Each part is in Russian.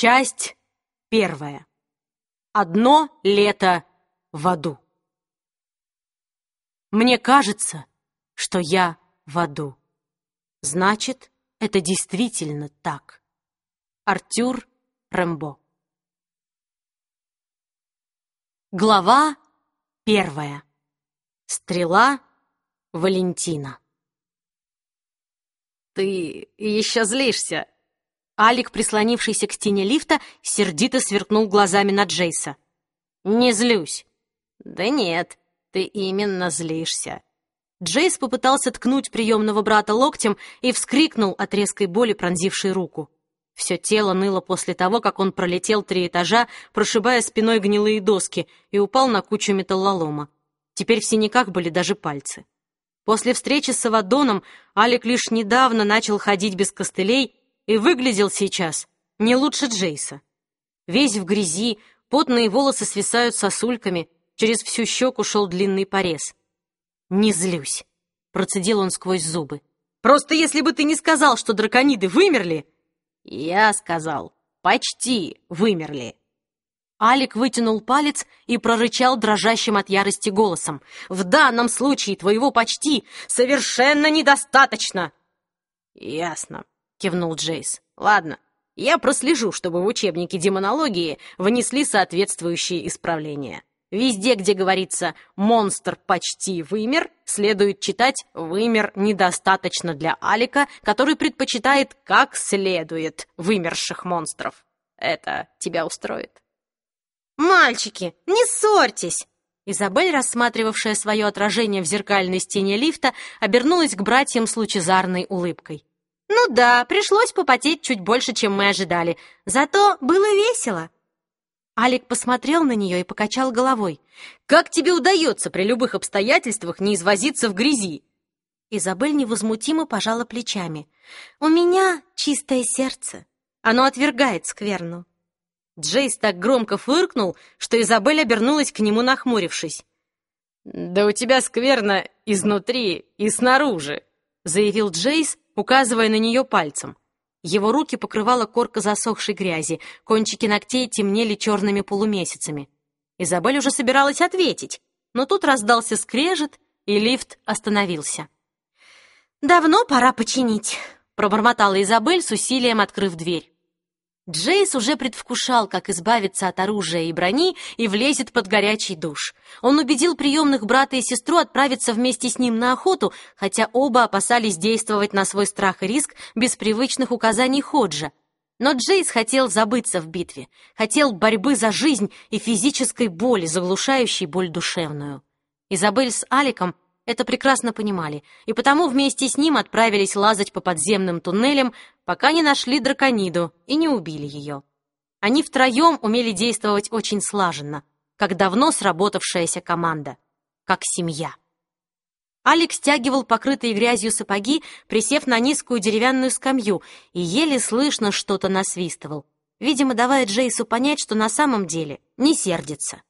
Часть первая. Одно лето в аду. Мне кажется, что я в аду. Значит, это действительно так. Артюр Рэмбо. Глава первая. Стрела Валентина. «Ты еще злишься?» Алик, прислонившийся к стене лифта, сердито сверкнул глазами на Джейса. «Не злюсь». «Да нет, ты именно злишься». Джейс попытался ткнуть приемного брата локтем и вскрикнул от резкой боли, пронзившей руку. Все тело ныло после того, как он пролетел три этажа, прошибая спиной гнилые доски, и упал на кучу металлолома. Теперь в синяках были даже пальцы. После встречи с Авадоном Алик лишь недавно начал ходить без костылей и выглядел сейчас не лучше Джейса. Весь в грязи, потные волосы свисают сосульками, через всю щеку шел длинный порез. «Не злюсь», — процедил он сквозь зубы. «Просто если бы ты не сказал, что дракониды вымерли...» «Я сказал, почти вымерли». Алик вытянул палец и прорычал дрожащим от ярости голосом. «В данном случае твоего почти совершенно недостаточно!» «Ясно», — кивнул Джейс. «Ладно, я прослежу, чтобы в учебнике демонологии внесли соответствующие исправления. Везде, где говорится «монстр почти вымер», следует читать «вымер недостаточно для Алика, который предпочитает как следует вымерших монстров». Это тебя устроит?» «Мальчики, не ссорьтесь!» Изабель, рассматривавшая свое отражение в зеркальной стене лифта, обернулась к братьям с лучезарной улыбкой. «Ну да, пришлось попотеть чуть больше, чем мы ожидали. Зато было весело». Алик посмотрел на нее и покачал головой. «Как тебе удается при любых обстоятельствах не извозиться в грязи?» Изабель невозмутимо пожала плечами. «У меня чистое сердце. Оно отвергает скверну». Джейс так громко фыркнул, что Изабель обернулась к нему, нахмурившись. «Да у тебя скверно изнутри и снаружи», — заявил Джейс, указывая на нее пальцем. Его руки покрывала корка засохшей грязи, кончики ногтей темнели черными полумесяцами. Изабель уже собиралась ответить, но тут раздался скрежет, и лифт остановился. «Давно пора починить», — пробормотала Изабель с усилием, открыв дверь. Джейс уже предвкушал, как избавиться от оружия и брони и влезет под горячий душ. Он убедил приемных брата и сестру отправиться вместе с ним на охоту, хотя оба опасались действовать на свой страх и риск без привычных указаний Ходжа. Но Джейс хотел забыться в битве, хотел борьбы за жизнь и физической боли, заглушающей боль душевную. Изабель с Аликом это прекрасно понимали, и потому вместе с ним отправились лазать по подземным туннелям, пока не нашли дракониду и не убили ее. Они втроем умели действовать очень слаженно, как давно сработавшаяся команда, как семья. Алекс стягивал покрытые грязью сапоги, присев на низкую деревянную скамью, и еле слышно что-то насвистывал, видимо, давая Джейсу понять, что на самом деле не сердится.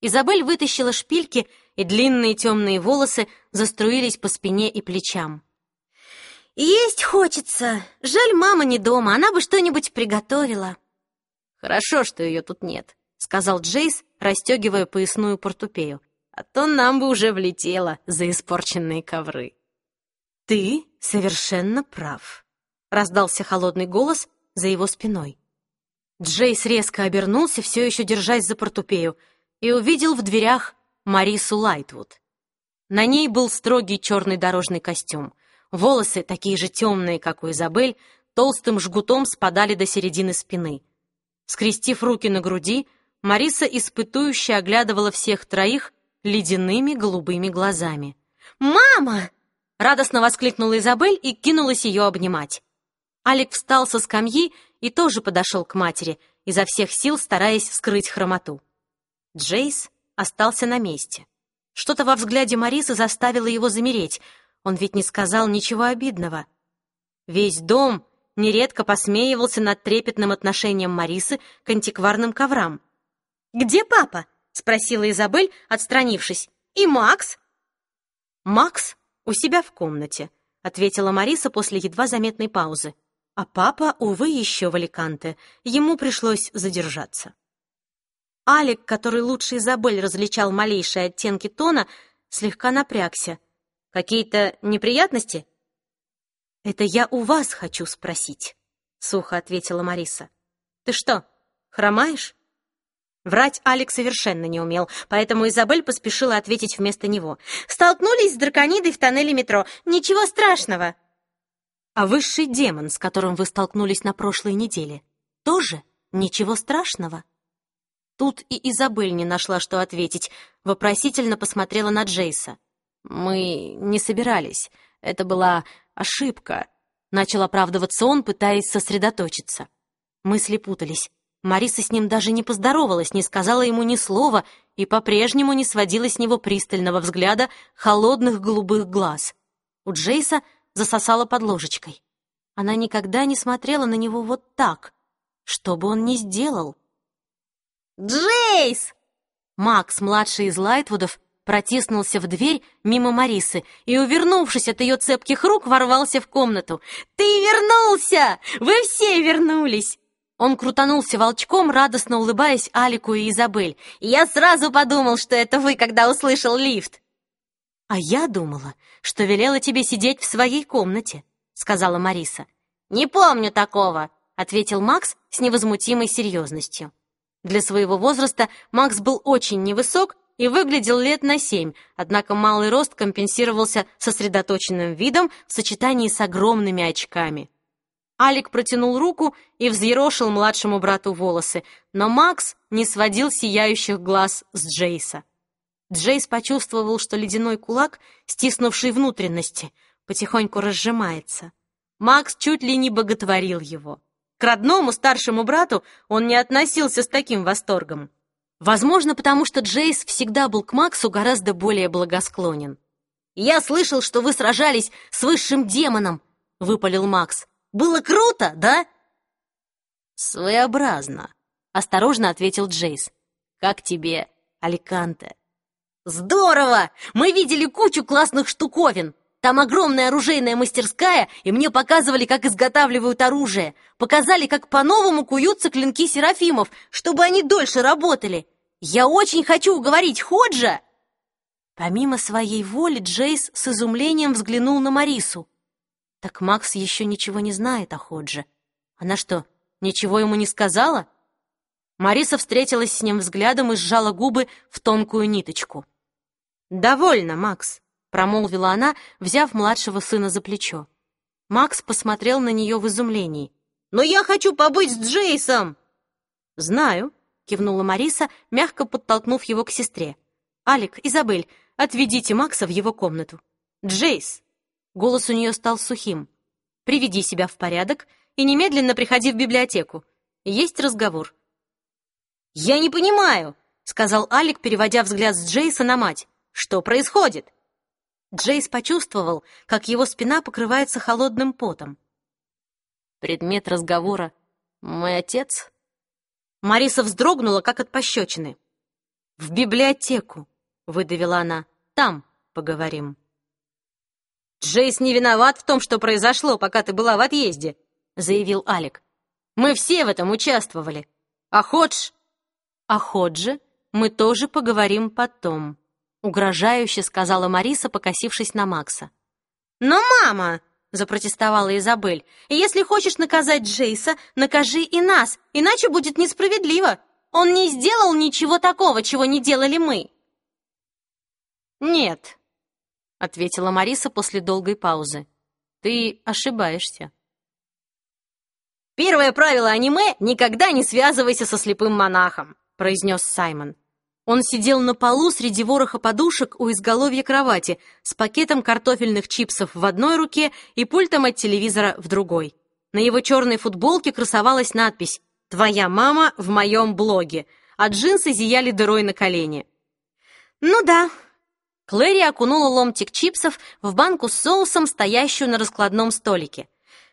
Изабель вытащила шпильки, и длинные темные волосы заструились по спине и плечам. «Есть хочется. Жаль, мама не дома, она бы что-нибудь приготовила». «Хорошо, что ее тут нет», — сказал Джейс, расстегивая поясную портупею. «А то нам бы уже влетело за испорченные ковры». «Ты совершенно прав», — раздался холодный голос за его спиной. Джейс резко обернулся, все еще держась за портупею, и увидел в дверях Марису Лайтвуд. На ней был строгий черный дорожный костюм. Волосы, такие же темные, как у Изабель, толстым жгутом спадали до середины спины. Скрестив руки на груди, Мариса испытующе оглядывала всех троих ледяными голубыми глазами. «Мама!» — радостно воскликнула Изабель и кинулась ее обнимать. Алик встал со скамьи и тоже подошел к матери, изо всех сил стараясь скрыть хромоту. Джейс остался на месте. Что-то во взгляде Марисы заставило его замереть. Он ведь не сказал ничего обидного. Весь дом нередко посмеивался над трепетным отношением Марисы к антикварным коврам. «Где папа?» — спросила Изабель, отстранившись. «И Макс?» «Макс у себя в комнате», — ответила Мариса после едва заметной паузы. А папа, увы, еще в Аликанте. Ему пришлось задержаться. Алик, который лучше Изабель различал малейшие оттенки тона, слегка напрягся. «Какие-то неприятности?» «Это я у вас хочу спросить», — сухо ответила Мариса. «Ты что, хромаешь?» Врать Алекс совершенно не умел, поэтому Изабель поспешила ответить вместо него. «Столкнулись с драконидой в тоннеле метро. Ничего страшного!» «А высший демон, с которым вы столкнулись на прошлой неделе, тоже ничего страшного?» Тут и Изабель не нашла, что ответить, вопросительно посмотрела на Джейса. «Мы не собирались. Это была ошибка», — начал оправдываться он, пытаясь сосредоточиться. Мысли путались. Мариса с ним даже не поздоровалась, не сказала ему ни слова и по-прежнему не сводила с него пристального взгляда холодных голубых глаз. У Джейса засосала под ложечкой. Она никогда не смотрела на него вот так, что бы он ни сделал. «Джейс!» Макс, младший из Лайтвудов, протиснулся в дверь мимо Марисы и, увернувшись от ее цепких рук, ворвался в комнату. «Ты вернулся! Вы все вернулись!» Он крутанулся волчком, радостно улыбаясь Алику и Изабель. «Я сразу подумал, что это вы, когда услышал лифт!» «А я думала, что велела тебе сидеть в своей комнате», — сказала Мариса. «Не помню такого», — ответил Макс с невозмутимой серьезностью. Для своего возраста Макс был очень невысок и выглядел лет на семь, однако малый рост компенсировался сосредоточенным видом в сочетании с огромными очками. Алик протянул руку и взъерошил младшему брату волосы, но Макс не сводил сияющих глаз с Джейса. Джейс почувствовал, что ледяной кулак, стиснувший внутренности, потихоньку разжимается. Макс чуть ли не боготворил его. К родному старшему брату он не относился с таким восторгом. Возможно, потому что Джейс всегда был к Максу гораздо более благосклонен. «Я слышал, что вы сражались с высшим демоном», — выпалил Макс. Было круто, да?» «Своеобразно», — осторожно ответил Джейс. «Как тебе, Аликанте?» «Здорово! Мы видели кучу классных штуковин. Там огромная оружейная мастерская, и мне показывали, как изготавливают оружие. Показали, как по-новому куются клинки серафимов, чтобы они дольше работали. Я очень хочу уговорить Ходжа!» Помимо своей воли, Джейс с изумлением взглянул на Марису. Так Макс еще ничего не знает о Ходже. Она что, ничего ему не сказала? Мариса встретилась с ним взглядом и сжала губы в тонкую ниточку. «Довольно, Макс», — промолвила она, взяв младшего сына за плечо. Макс посмотрел на нее в изумлении. «Но я хочу побыть с Джейсом!» «Знаю», — кивнула Мариса, мягко подтолкнув его к сестре. «Алик, Изабель, отведите Макса в его комнату. Джейс, Голос у нее стал сухим. «Приведи себя в порядок и немедленно приходи в библиотеку. Есть разговор». «Я не понимаю», — сказал Алик, переводя взгляд с Джейса на мать. «Что происходит?» Джейс почувствовал, как его спина покрывается холодным потом. «Предмет разговора — мой отец?» Мариса вздрогнула, как от пощечины. «В библиотеку», — выдавила она. «Там поговорим». «Джейс не виноват в том, что произошло, пока ты была в отъезде», — заявил Алик. «Мы все в этом участвовали. А Ходж...» «О Ходже мы тоже поговорим потом», — угрожающе сказала Мариса, покосившись на Макса. «Но, мама!» — запротестовала Изабель. «Если хочешь наказать Джейса, накажи и нас, иначе будет несправедливо. Он не сделал ничего такого, чего не делали мы». «Нет», — ответила Мариса после долгой паузы. «Ты ошибаешься». «Первое правило аниме — никогда не связывайся со слепым монахом», — произнес Саймон. Он сидел на полу среди вороха подушек у изголовья кровати с пакетом картофельных чипсов в одной руке и пультом от телевизора в другой. На его черной футболке красовалась надпись «Твоя мама в моем блоге», а джинсы зияли дырой на колене. «Ну да, Клэри окунула ломтик чипсов в банку с соусом, стоящую на раскладном столике.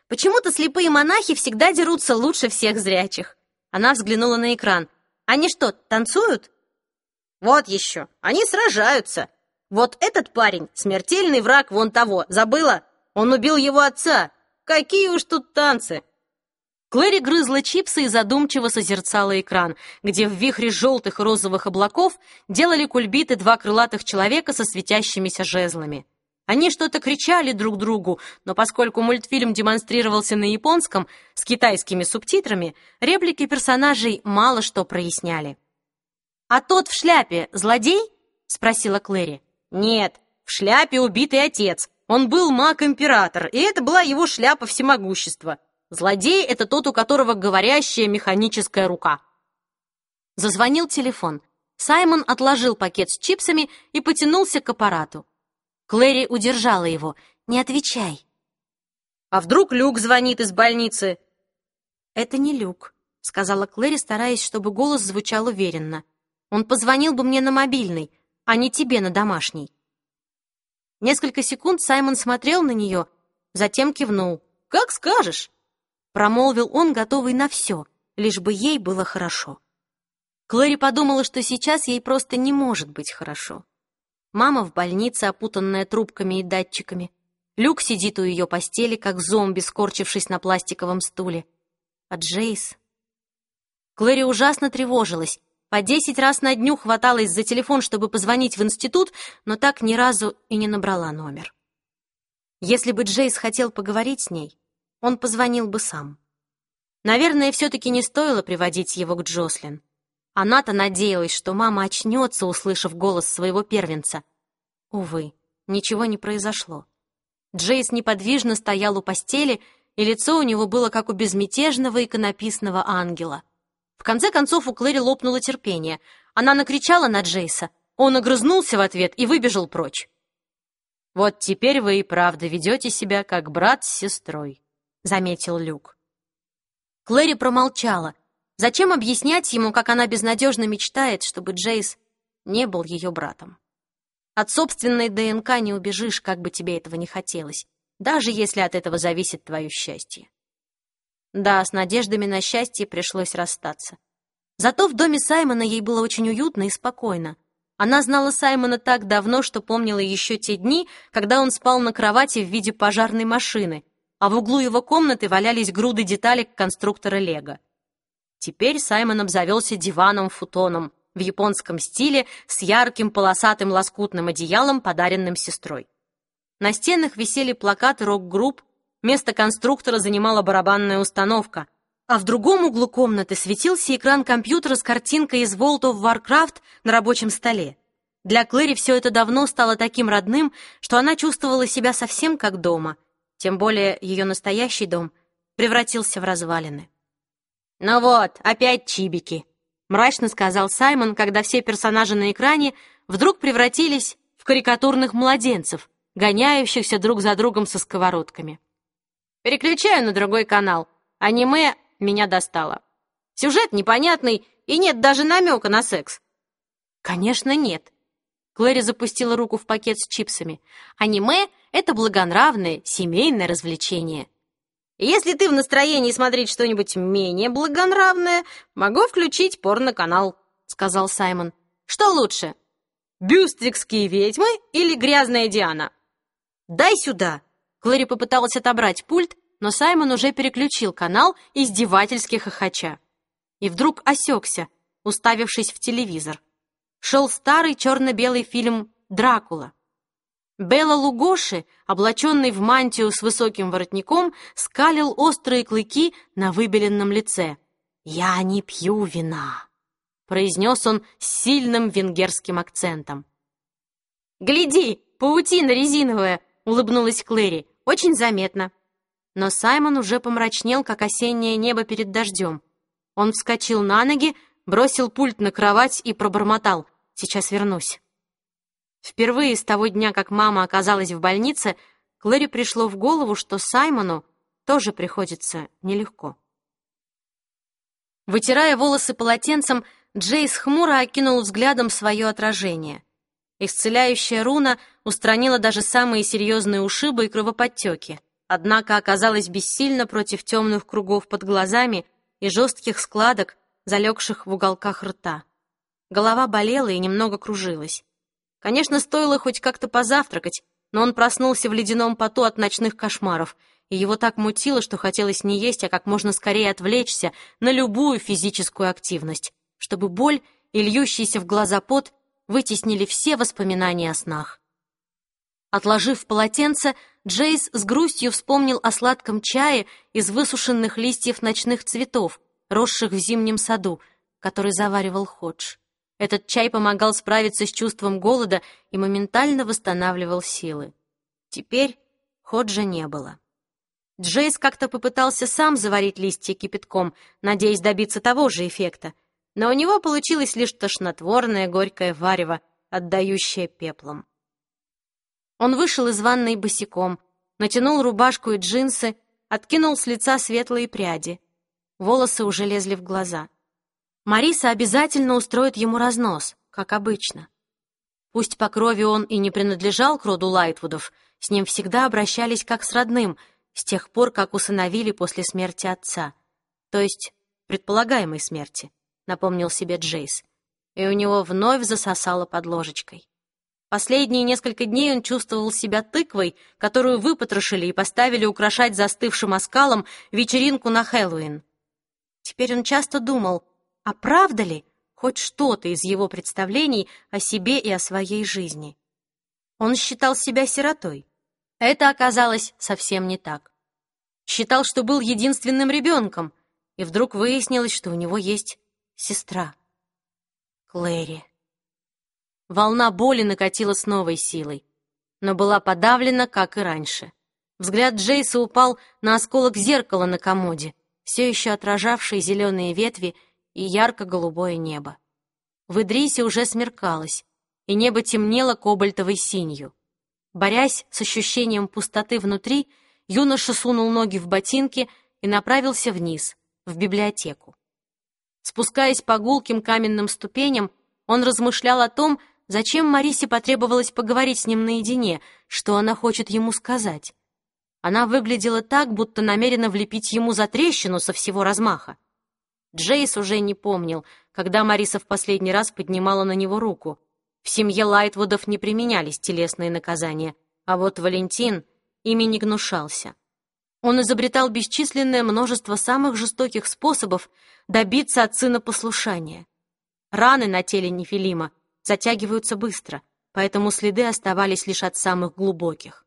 «Почему-то слепые монахи всегда дерутся лучше всех зрячих». Она взглянула на экран. «Они что, танцуют?» «Вот еще, они сражаются. Вот этот парень — смертельный враг вон того, забыла? Он убил его отца. Какие уж тут танцы!» Клэри грызла чипсы и задумчиво созерцала экран, где в вихре желтых и розовых облаков делали кульбиты два крылатых человека со светящимися жезлами. Они что-то кричали друг другу, но поскольку мультфильм демонстрировался на японском с китайскими субтитрами, реплики персонажей мало что проясняли. «А тот в шляпе злодей?» — спросила Клэри. «Нет, в шляпе убитый отец. Он был маг-император, и это была его шляпа всемогущества. Злодей — это тот, у которого говорящая механическая рука. Зазвонил телефон. Саймон отложил пакет с чипсами и потянулся к аппарату. Клэри удержала его. «Не отвечай». «А вдруг Люк звонит из больницы?» «Это не Люк», — сказала Клэри, стараясь, чтобы голос звучал уверенно. «Он позвонил бы мне на мобильный, а не тебе на домашний». Несколько секунд Саймон смотрел на нее, затем кивнул. «Как скажешь!» Промолвил он, готовый на все, лишь бы ей было хорошо. Клэри подумала, что сейчас ей просто не может быть хорошо. Мама в больнице, опутанная трубками и датчиками. Люк сидит у ее постели, как зомби, скорчившись на пластиковом стуле. А Джейс... Клэри ужасно тревожилась. По десять раз на дню хваталась за телефон, чтобы позвонить в институт, но так ни разу и не набрала номер. Если бы Джейс хотел поговорить с ней, он позвонил бы сам. Наверное, все-таки не стоило приводить его к Джослин. Она-то надеялась, что мама очнется, услышав голос своего первенца. Увы, ничего не произошло. Джейс неподвижно стоял у постели, и лицо у него было как у безмятежного иконописного ангела. В конце концов у Клэри лопнуло терпение. Она накричала на Джейса. Он огрызнулся в ответ и выбежал прочь. «Вот теперь вы и правда ведете себя, как брат с сестрой», — заметил Люк. Клэри промолчала. Зачем объяснять ему, как она безнадежно мечтает, чтобы Джейс не был ее братом? От собственной ДНК не убежишь, как бы тебе этого не хотелось, даже если от этого зависит твое счастье. Да, с надеждами на счастье пришлось расстаться. Зато в доме Саймона ей было очень уютно и спокойно. Она знала Саймона так давно, что помнила еще те дни, когда он спал на кровати в виде пожарной машины, а в углу его комнаты валялись груды деталек конструктора Лего. Теперь Саймон обзавелся диваном-футоном в японском стиле с ярким полосатым лоскутным одеялом, подаренным сестрой. На стенах висели плакаты рок-групп, место конструктора занимала барабанная установка, а в другом углу комнаты светился экран компьютера с картинкой из World of Warcraft на рабочем столе. Для Клэри все это давно стало таким родным, что она чувствовала себя совсем как дома — тем более ее настоящий дом превратился в развалины. «Ну вот, опять чибики», — мрачно сказал Саймон, когда все персонажи на экране вдруг превратились в карикатурных младенцев, гоняющихся друг за другом со сковородками. «Переключаю на другой канал. Аниме меня достало. Сюжет непонятный, и нет даже намека на секс». «Конечно, нет». Клэри запустила руку в пакет с чипсами. «Аниме — это благонравное семейное развлечение. Если ты в настроении смотреть что-нибудь менее благонравное, могу включить порно-канал», — сказал Саймон. «Что лучше, бюствикские ведьмы или грязная Диана?» «Дай сюда!» Клэри попыталась отобрать пульт, но Саймон уже переключил канал издевательски хохоча. И вдруг осекся, уставившись в телевизор. Шел старый черно-белый фильм «Дракула». Белла Лугоши, облаченный в мантию с высоким воротником, скалил острые клыки на выбеленном лице. «Я не пью вина», — произнес он с сильным венгерским акцентом. «Гляди, паутина резиновая!» — улыбнулась Клэри. «Очень заметно». Но Саймон уже помрачнел, как осеннее небо перед дождем. Он вскочил на ноги, бросил пульт на кровать и пробормотал. «Сейчас вернусь». Впервые с того дня, как мама оказалась в больнице, Клэри пришло в голову, что Саймону тоже приходится нелегко. Вытирая волосы полотенцем, Джейс хмуро окинул взглядом свое отражение. Исцеляющая руна устранила даже самые серьезные ушибы и кровоподтеки, однако оказалась бессильна против темных кругов под глазами и жестких складок, залегших в уголках рта. Голова болела и немного кружилась. Конечно, стоило хоть как-то позавтракать, но он проснулся в ледяном поту от ночных кошмаров, и его так мутило, что хотелось не есть, а как можно скорее отвлечься на любую физическую активность, чтобы боль и льющийся в глаза пот вытеснили все воспоминания о снах. Отложив полотенце, Джейс с грустью вспомнил о сладком чае из высушенных листьев ночных цветов, росших в зимнем саду, который заваривал Ходж. Этот чай помогал справиться с чувством голода и моментально восстанавливал силы. Теперь Ходжа не было. Джейс как-то попытался сам заварить листья кипятком, надеясь добиться того же эффекта, но у него получилось лишь тошнотворное горькое варево, отдающее пеплом. Он вышел из ванной босиком, натянул рубашку и джинсы, откинул с лица светлые пряди. Волосы уже лезли в глаза. Мариса обязательно устроит ему разнос, как обычно. Пусть по крови он и не принадлежал к роду Лайтвудов, с ним всегда обращались как с родным — с тех пор, как усыновили после смерти отца. То есть предполагаемой смерти, напомнил себе Джейс. И у него вновь засосало под ложечкой. Последние несколько дней он чувствовал себя тыквой, которую выпотрошили и поставили украшать застывшим оскалом вечеринку на Хэллоуин. Теперь он часто думал, а правда ли хоть что-то из его представлений о себе и о своей жизни? Он считал себя сиротой. Это оказалось совсем не так. Считал, что был единственным ребенком, и вдруг выяснилось, что у него есть сестра. Клэри. Волна боли накатила с новой силой, но была подавлена, как и раньше. Взгляд Джейса упал на осколок зеркала на комоде, все еще отражавший зеленые ветви и ярко-голубое небо. В Идрисе уже смеркалось, и небо темнело кобальтовой синью. Борясь с ощущением пустоты внутри, юноша сунул ноги в ботинки и направился вниз, в библиотеку. Спускаясь по гулким каменным ступеням, он размышлял о том, зачем Марисе потребовалось поговорить с ним наедине, что она хочет ему сказать. Она выглядела так, будто намерена влепить ему за трещину со всего размаха. Джейс уже не помнил, когда Мариса в последний раз поднимала на него руку. В семье Лайтвудов не применялись телесные наказания, а вот Валентин ими не гнушался. Он изобретал бесчисленное множество самых жестоких способов добиться от сына послушания. Раны на теле Нефилима затягиваются быстро, поэтому следы оставались лишь от самых глубоких.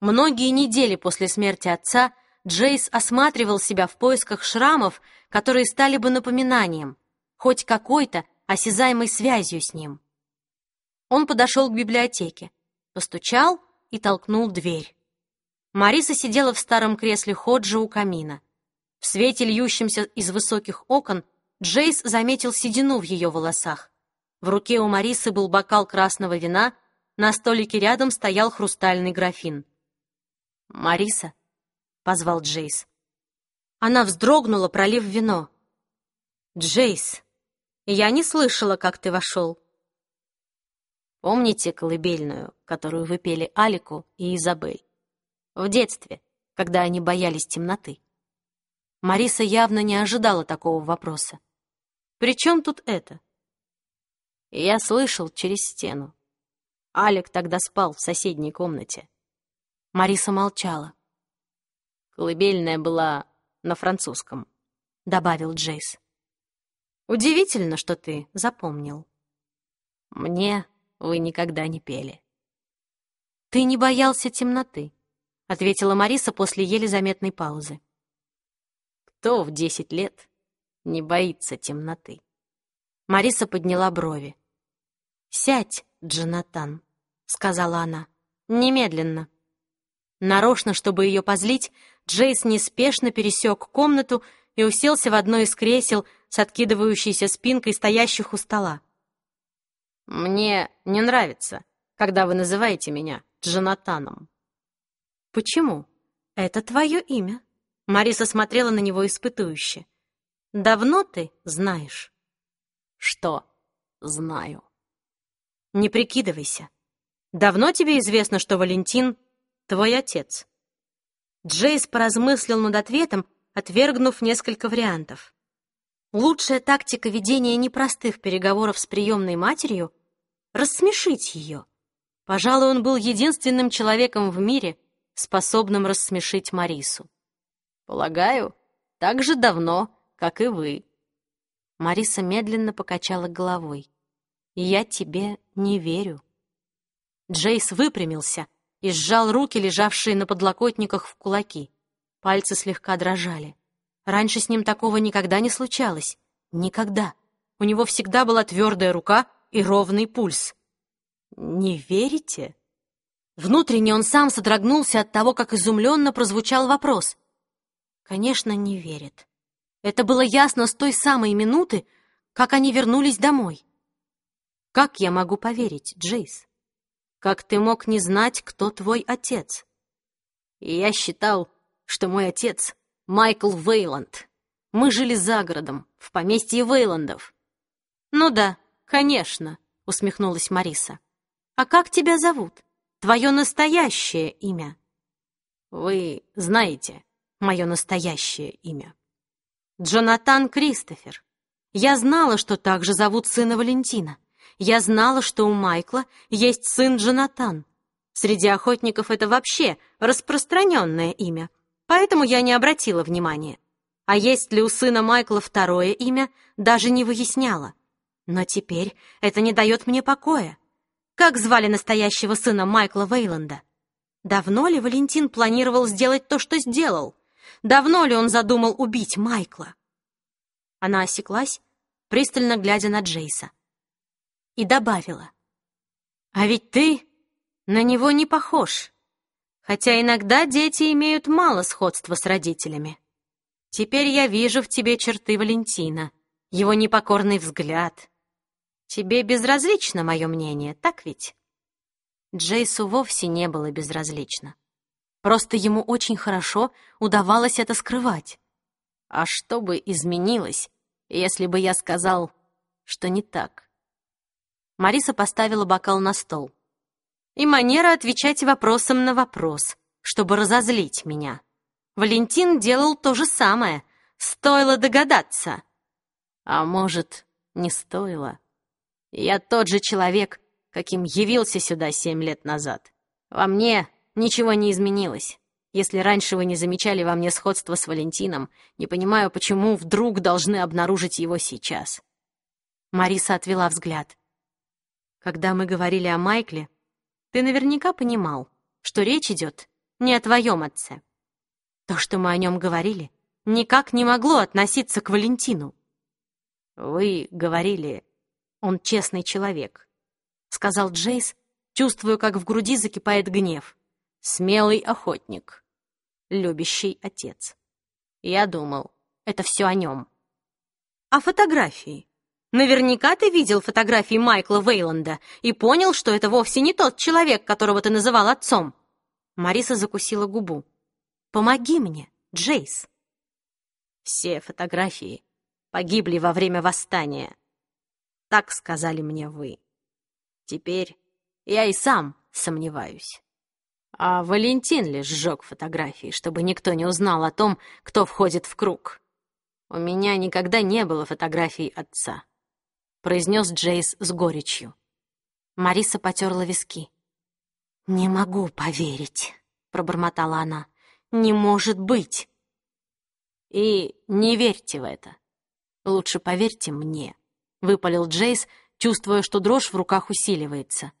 Многие недели после смерти отца Джейс осматривал себя в поисках шрамов, которые стали бы напоминанием, хоть какой-то осязаемой связью с ним. Он подошел к библиотеке, постучал и толкнул дверь. Мариса сидела в старом кресле Ходжа у камина. В свете, льющемся из высоких окон, Джейс заметил седину в ее волосах. В руке у Марисы был бокал красного вина, на столике рядом стоял хрустальный графин. «Мариса?» — позвал Джейс. Она вздрогнула, пролив вино. «Джейс, я не слышала, как ты вошел». Помните колыбельную, которую вы пели Алику и Изабель? В детстве, когда они боялись темноты. Мариса явно не ожидала такого вопроса. «При чем тут это?» Я слышал через стену. Алик тогда спал в соседней комнате. Мариса молчала. Колыбельная была на французском, добавил Джейс. Удивительно, что ты запомнил. Мне вы никогда не пели. «Ты не боялся темноты», — ответила Мариса после еле заметной паузы. «Кто в десять лет не боится темноты?» Мариса подняла брови. «Сядь, Джонатан», — сказала она, — «немедленно». Нарочно, чтобы ее позлить, Джейс неспешно пересек комнату и уселся в одно из кресел с откидывающейся спинкой стоящих у стола. Мне не нравится, когда вы называете меня Джонатаном. Почему? Это твое имя. Мариса смотрела на него испытующе. Давно ты знаешь? Что знаю? Не прикидывайся. Давно тебе известно, что Валентин твой отец? Джейс поразмыслил над ответом, отвергнув несколько вариантов. Лучшая тактика ведения непростых переговоров с приемной матерью рассмешить ее. Пожалуй, он был единственным человеком в мире, способным рассмешить Марису. «Полагаю, так же давно, как и вы». Мариса медленно покачала головой. «Я тебе не верю». Джейс выпрямился и сжал руки, лежавшие на подлокотниках, в кулаки. Пальцы слегка дрожали. Раньше с ним такого никогда не случалось. Никогда. У него всегда была твердая рука и ровный пульс. «Не верите?» Внутренне он сам содрогнулся от того, как изумленно прозвучал вопрос. Конечно, не верит. Это было ясно с той самой минуты, как они вернулись домой. Как я могу поверить, Джейс? Как ты мог не знать, кто твой отец? Я считал, что мой отец — Майкл Вейланд. Мы жили за городом, в поместье Вейландов. Ну да, конечно, усмехнулась Мариса. А как тебя зовут? Твое настоящее имя? Вы знаете мое настоящее имя. Джонатан Кристофер. Я знала, что так же зовут сына Валентина. Я знала, что у Майкла есть сын Джонатан. Среди охотников это вообще распространенное имя, поэтому я не обратила внимания. А есть ли у сына Майкла второе имя, даже не выясняла. Но теперь это не дает мне покоя. Как звали настоящего сына Майкла Вейланда? Давно ли Валентин планировал сделать то, что сделал? Давно ли он задумал убить Майкла? Она осеклась, пристально глядя на Джейса и добавила. «А ведь ты на него не похож, хотя иногда дети имеют мало сходства с родителями. Теперь я вижу в тебе черты Валентина, его непокорный взгляд. Тебе безразлично мое мнение, так ведь?» Джейсу вовсе не было безразлично. Просто ему очень хорошо удавалось это скрывать. А что бы изменилось, если бы я сказал, что не так? Мариса поставила бокал на стол. И манера отвечать вопросом на вопрос, чтобы разозлить меня. Валентин делал то же самое. Стоило догадаться. А может, не стоило. Я тот же человек, каким явился сюда семь лет назад. Во мне ничего не изменилось. Если раньше вы не замечали во мне сходства с Валентином, не понимаю, почему вдруг должны обнаружить его сейчас. Мариса отвела взгляд. Когда мы говорили о Майкле, ты наверняка понимал, что речь идет не о твоем отце. То, что мы о нем говорили, никак не могло относиться к Валентину. Вы говорили, он честный человек, сказал Джейс, чувствуя, как в груди закипает гнев. Смелый охотник, любящий отец. Я думал, это все о нем. А фотографии? Наверняка ты видел фотографии Майкла Вейланда и понял, что это вовсе не тот человек, которого ты называл отцом. Мариса закусила губу. Помоги мне, Джейс. Все фотографии погибли во время восстания. Так сказали мне вы. Теперь я и сам сомневаюсь. А Валентин лишь сжег фотографии, чтобы никто не узнал о том, кто входит в круг. У меня никогда не было фотографий отца. — произнес Джейс с горечью. Мариса потерла виски. «Не могу поверить», — пробормотала она. «Не может быть!» «И не верьте в это. Лучше поверьте мне», — выпалил Джейс, чувствуя, что дрожь в руках усиливается.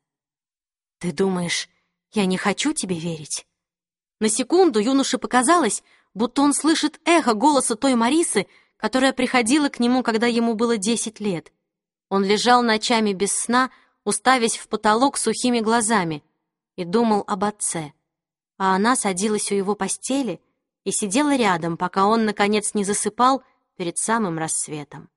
«Ты думаешь, я не хочу тебе верить?» На секунду юноше показалось, будто он слышит эхо голоса той Марисы, которая приходила к нему, когда ему было десять лет. Он лежал ночами без сна, уставясь в потолок сухими глазами, и думал об отце. А она садилась у его постели и сидела рядом, пока он, наконец, не засыпал перед самым рассветом.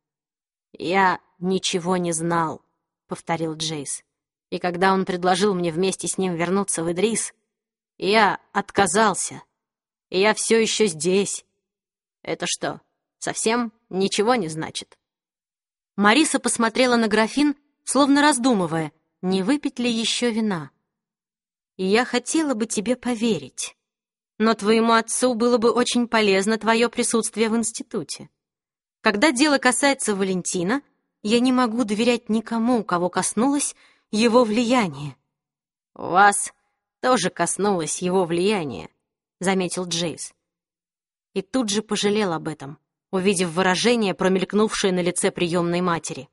«Я ничего не знал», — повторил Джейс. «И когда он предложил мне вместе с ним вернуться в Идрис, я отказался. И я все еще здесь. Это что, совсем ничего не значит?» Мариса посмотрела на графин, словно раздумывая, не выпить ли еще вина. «И я хотела бы тебе поверить, но твоему отцу было бы очень полезно твое присутствие в институте. Когда дело касается Валентина, я не могу доверять никому, кого коснулось его влияние. Вас тоже коснулась его влияния», — заметил Джейс. И тут же пожалел об этом, увидев выражение, промелькнувшее на лице приемной матери.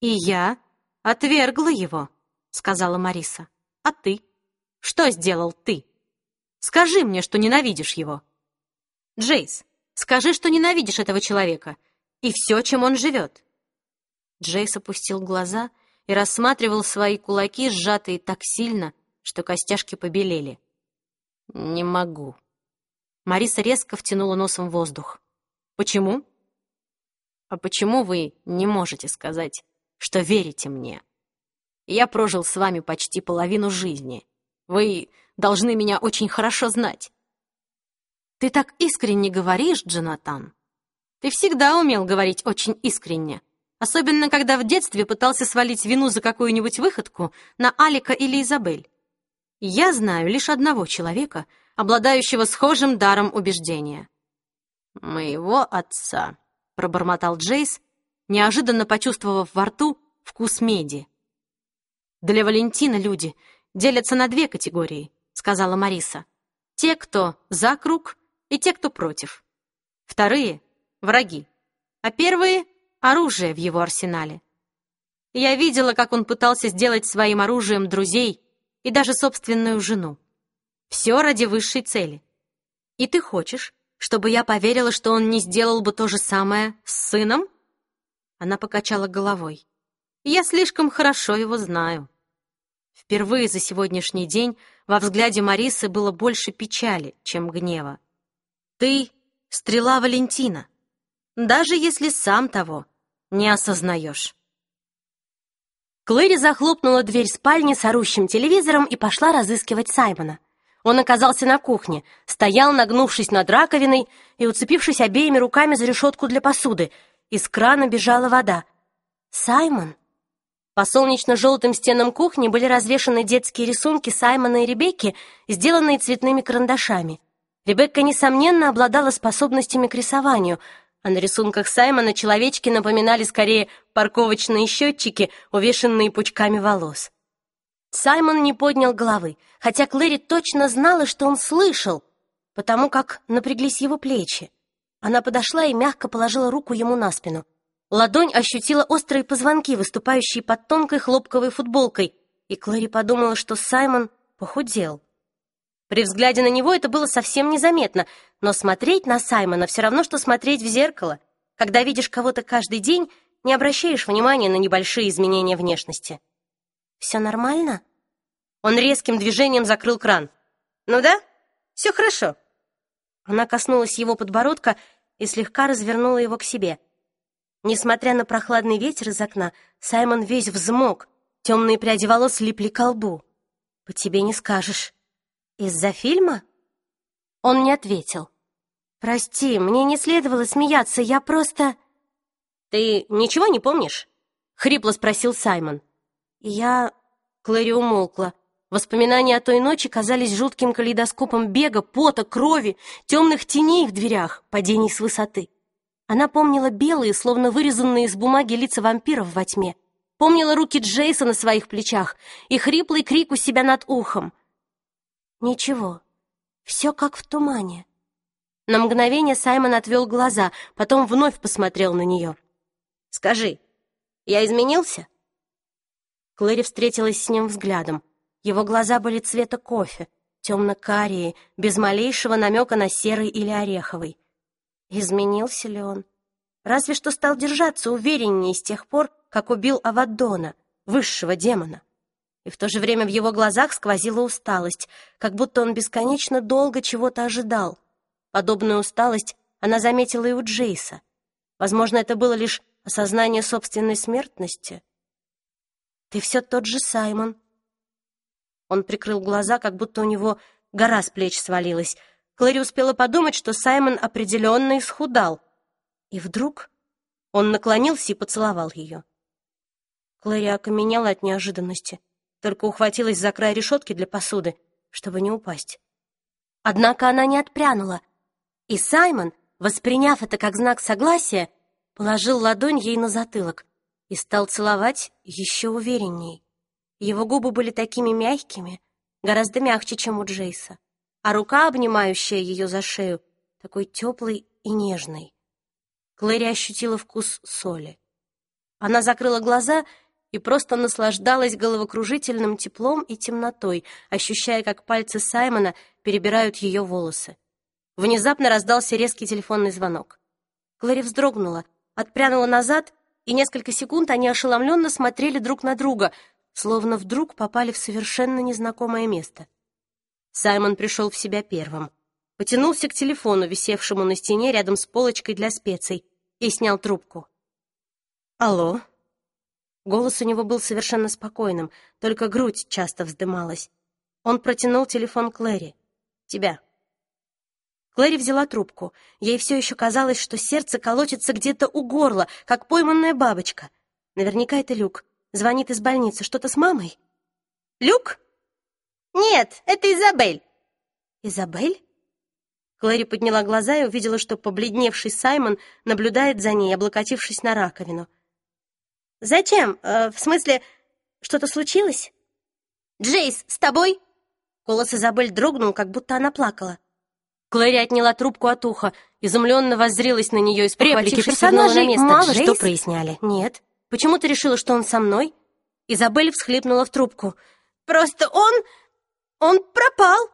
«И я отвергла его», — сказала Мариса. «А ты? Что сделал ты? Скажи мне, что ненавидишь его». «Джейс, скажи, что ненавидишь этого человека и все, чем он живет». Джейс опустил глаза и рассматривал свои кулаки, сжатые так сильно, что костяшки побелели. «Не могу». Мариса резко втянула носом воздух. «Почему?» «А почему вы не можете сказать, что верите мне? Я прожил с вами почти половину жизни. Вы должны меня очень хорошо знать». «Ты так искренне говоришь, Джонатан. Ты всегда умел говорить очень искренне особенно когда в детстве пытался свалить вину за какую-нибудь выходку на Алика или Изабель. Я знаю лишь одного человека, обладающего схожим даром убеждения. «Моего отца», — пробормотал Джейс, неожиданно почувствовав во рту вкус меди. «Для Валентина люди делятся на две категории», — сказала Мариса. «Те, кто за круг, и те, кто против. Вторые — враги, а первые оружие в его арсенале. Я видела, как он пытался сделать своим оружием друзей и даже собственную жену. Все ради высшей цели. И ты хочешь, чтобы я поверила, что он не сделал бы то же самое с сыном? Она покачала головой. Я слишком хорошо его знаю. Впервые за сегодняшний день во взгляде Марисы было больше печали, чем гнева. Ты — стрела Валентина, даже если сам того не осознаешь. Клэри захлопнула дверь спальни с орущим телевизором и пошла разыскивать Саймона. Он оказался на кухне, стоял, нагнувшись над раковиной и уцепившись обеими руками за решетку для посуды. Из крана бежала вода. «Саймон?» По солнечно-желтым стенам кухни были развешаны детские рисунки Саймона и Ребекки, сделанные цветными карандашами. Ребекка, несомненно, обладала способностями к рисованию — а на рисунках Саймона человечки напоминали скорее парковочные счетчики, увешанные пучками волос. Саймон не поднял головы, хотя Клэри точно знала, что он слышал, потому как напряглись его плечи. Она подошла и мягко положила руку ему на спину. Ладонь ощутила острые позвонки, выступающие под тонкой хлопковой футболкой, и Клэри подумала, что Саймон похудел. При взгляде на него это было совсем незаметно, но смотреть на Саймона все равно, что смотреть в зеркало. Когда видишь кого-то каждый день, не обращаешь внимания на небольшие изменения внешности. «Все нормально?» Он резким движением закрыл кран. «Ну да, все хорошо». Она коснулась его подбородка и слегка развернула его к себе. Несмотря на прохладный ветер из окна, Саймон весь взмок, темные пряди волос липли к лбу. «По тебе не скажешь». «Из-за фильма?» Он не ответил. «Прости, мне не следовало смеяться, я просто...» «Ты ничего не помнишь?» — хрипло спросил Саймон. «Я...» — Клэри умолкла. Воспоминания о той ночи казались жутким калейдоскопом бега, пота, крови, темных теней в дверях, падений с высоты. Она помнила белые, словно вырезанные из бумаги лица вампиров во тьме. Помнила руки Джейса на своих плечах и хриплый крик у себя над ухом — Ничего, все как в тумане. На мгновение Саймон отвел глаза, потом вновь посмотрел на нее. «Скажи, я изменился?» Клэри встретилась с ним взглядом. Его глаза были цвета кофе, темно-карие, без малейшего намека на серый или ореховый. Изменился ли он? Разве что стал держаться увереннее с тех пор, как убил Авадона, высшего демона и в то же время в его глазах сквозила усталость, как будто он бесконечно долго чего-то ожидал. Подобную усталость она заметила и у Джейса. Возможно, это было лишь осознание собственной смертности. «Ты все тот же Саймон». Он прикрыл глаза, как будто у него гора с плеч свалилась. Клэри успела подумать, что Саймон определенно исхудал. И вдруг он наклонился и поцеловал ее. Клэри окаменела от неожиданности только ухватилась за край решетки для посуды, чтобы не упасть. Однако она не отпрянула, и Саймон, восприняв это как знак согласия, положил ладонь ей на затылок и стал целовать еще уверенней. Его губы были такими мягкими, гораздо мягче, чем у Джейса, а рука, обнимающая ее за шею, такой теплой и нежной. Клэри ощутила вкус соли. Она закрыла глаза и просто наслаждалась головокружительным теплом и темнотой, ощущая, как пальцы Саймона перебирают ее волосы. Внезапно раздался резкий телефонный звонок. Клэри вздрогнула, отпрянула назад, и несколько секунд они ошеломленно смотрели друг на друга, словно вдруг попали в совершенно незнакомое место. Саймон пришел в себя первым. Потянулся к телефону, висевшему на стене рядом с полочкой для специй, и снял трубку. «Алло?» Голос у него был совершенно спокойным, только грудь часто вздымалась. Он протянул телефон Клэри. «Тебя». Клэри взяла трубку. Ей все еще казалось, что сердце колотится где-то у горла, как пойманная бабочка. Наверняка это Люк. Звонит из больницы. Что-то с мамой? «Люк?» «Нет, это Изабель». «Изабель?» Клэри подняла глаза и увидела, что побледневший Саймон наблюдает за ней, облокотившись на раковину. «Зачем? Э, в смысле, что-то случилось?» «Джейс, с тобой?» Голос Изабель дрогнул, как будто она плакала. Клэри отняла трубку от уха, изумленно воззрилась на нее и Реплики персонажей на место. мало Джейс? что проясняли. «Нет. Почему ты решила, что он со мной?» Изабель всхлипнула в трубку. «Просто он... он пропал!»